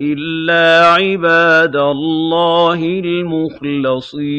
إِلَّا عِبَادَ اللَّهِ الْمُخْلَصِينَ